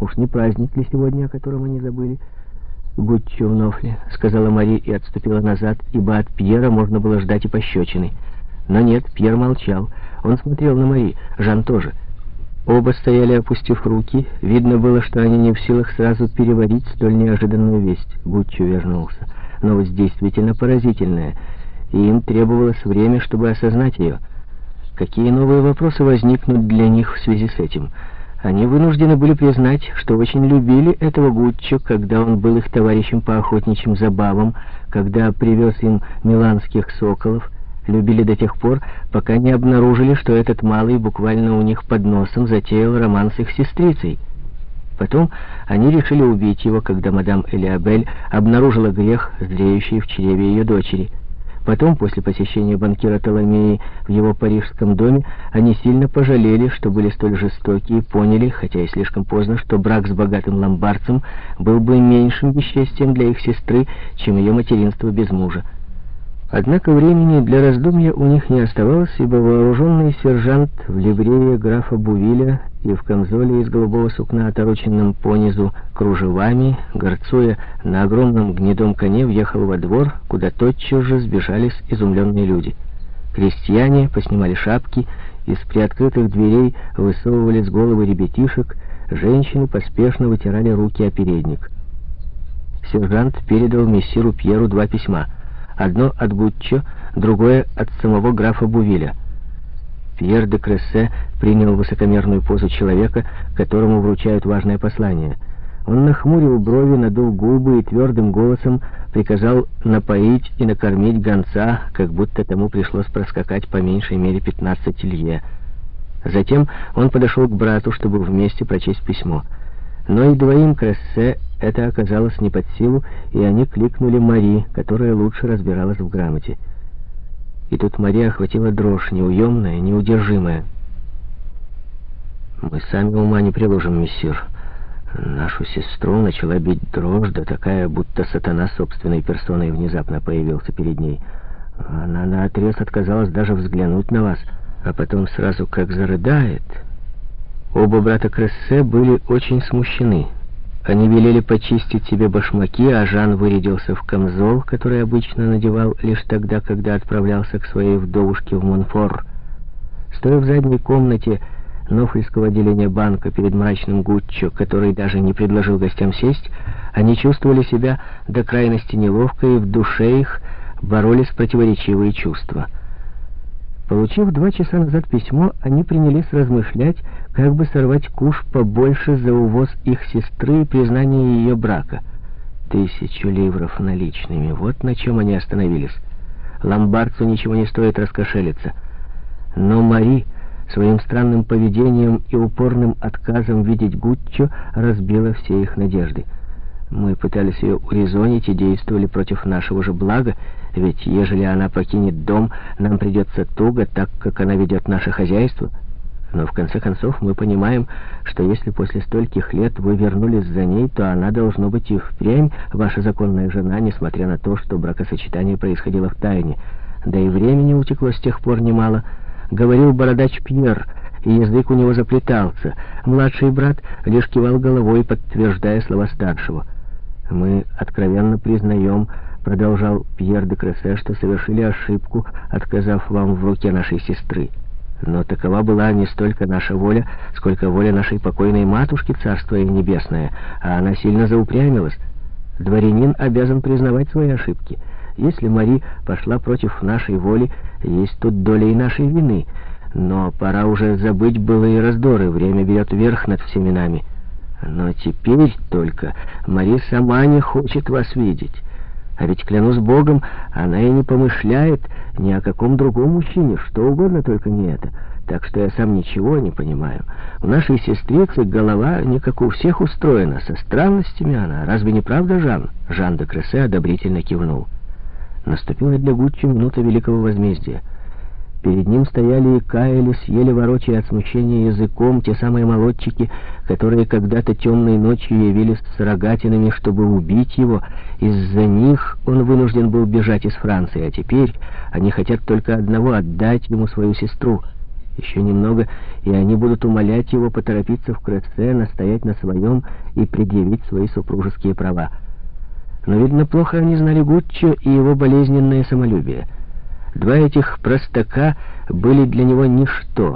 Уж не праздник ли сегодня, о котором они забыли? «Гуччо в Нофле», — сказала Мари и отступила назад, ибо от Пьера можно было ждать и пощечины. Но нет, Пьер молчал. Он смотрел на Мари, Жан тоже. Оба стояли, опустив руки. Видно было, что они не в силах сразу переварить столь неожиданную весть. Гуччо вернулся. Новость действительно поразительная, и им требовалось время, чтобы осознать ее. Какие новые вопросы возникнут для них в связи с этим? Они вынуждены были признать, что очень любили этого Гуччо, когда он был их товарищем по охотничьим забавам, когда привез им миланских соколов, любили до тех пор, пока не обнаружили, что этот малый буквально у них под носом затеял роман с их сестрицей. Потом они решили убить его, когда мадам Элиабель обнаружила грех, зреющий в чреве ее дочери. Потом, после посещения банкира Толомеи в его парижском доме, они сильно пожалели, что были столь жестоки и поняли, хотя и слишком поздно, что брак с богатым ломбардцем был бы меньшим бесчестием для их сестры, чем ее материнство без мужа. Однако времени для раздумья у них не оставалось, ибо вооруженный сержант в ливрее графа Бувиля и в камзоле из голубого сукна, отороченном понизу кружевами, горцуя на огромном гнедом коне, въехал во двор, куда тотчас же сбежались изумленные люди. Крестьяне поснимали шапки, из приоткрытых дверей высовывались головы ребятишек, женщины поспешно вытирали руки о передник. Сержант передал мессиру Пьеру два письма — Одно от Гуччо, другое от самого графа Бувиля. Пьер де Крессе принял высокомерную позу человека, которому вручают важное послание. Он нахмурил брови, надул губы и твердым голосом приказал напоить и накормить гонца, как будто тому пришлось проскакать по меньшей мере 15 лье. Затем он подошел к брату, чтобы вместе прочесть письмо. Но и двоим Крессе это оказалось не под силу, и они кликнули Мари, которая лучше разбиралась в грамоте. И тут Мари охватила дрожь, неуемная, неудержимая. «Мы сами ума не приложим, мессир. Нашу сестру начала бить дрожь, да такая, будто сатана собственной персоной внезапно появился перед ней. Она наотрез отказалась даже взглянуть на вас, а потом сразу как зарыдает». Оба брата Крессе были очень смущены. Они велели почистить себе башмаки, а Жан вырядился в камзол, который обычно надевал лишь тогда, когда отправлялся к своей вдовушке в Монфор. Стоя в задней комнате Нофльского отделения банка перед мрачным Гуччо, который даже не предложил гостям сесть, они чувствовали себя до крайности неловко, и в душе их боролись противоречивые чувства — Получив два часа назад письмо, они принялись размышлять, как бы сорвать куш побольше за увоз их сестры и признание ее брака. Тысячу ливров наличными. Вот на чем они остановились. Ломбардцу ничего не стоит раскошелиться. Но Мари своим странным поведением и упорным отказом видеть Гуччо разбила все их надежды. Мы пытались ее урезонить и действовали против нашего же блага, ведь ежели она покинет дом, нам придется туго, так как она ведет наше хозяйство. Но в конце концов мы понимаем, что если после стольких лет вы вернулись за ней, то она должно быть и впрямь ваша законная жена, несмотря на то, что бракосочетание происходило в тайне. Да и времени утекло с тех пор немало. Говорил бородач Пьер, и язык у него заплетался. Младший брат лишь кивал головой, подтверждая слова старшего. «Мы откровенно признаем, — продолжал Пьер де Крессе, — что совершили ошибку, отказав вам в руке нашей сестры. Но такова была не столько наша воля, сколько воля нашей покойной матушки, царство небесное, а она сильно заупрямилась. Дворянин обязан признавать свои ошибки. Если Мари пошла против нашей воли, есть тут доля и нашей вины. Но пора уже забыть былые раздоры, время берет верх над всеми нами». Но теперь только Мари сама не хочет вас видеть. А ведь, клянусь Богом, она и не помышляет ни о каком другом мужчине, что угодно, только не это. Так что я сам ничего не понимаю. У нашей сестрицы голова не как у всех устроена, со странностями она. Разве не правда, Жан? Жан де Крессе одобрительно кивнул. Наступила для Гуччи минута великого возмездия. Перед ним стояли и каялись, еле ворочая от смущения языком, те самые молодчики, которые когда-то темной ночью явились с рогатинами, чтобы убить его. Из-за них он вынужден был бежать из Франции, а теперь они хотят только одного — отдать ему свою сестру. Еще немного, и они будут умолять его поторопиться в Крессе, настоять на своем и предъявить свои супружеские права. Но, видно, плохо они знали Гуччо и его болезненное самолюбие. Два этих простака были для него ничто.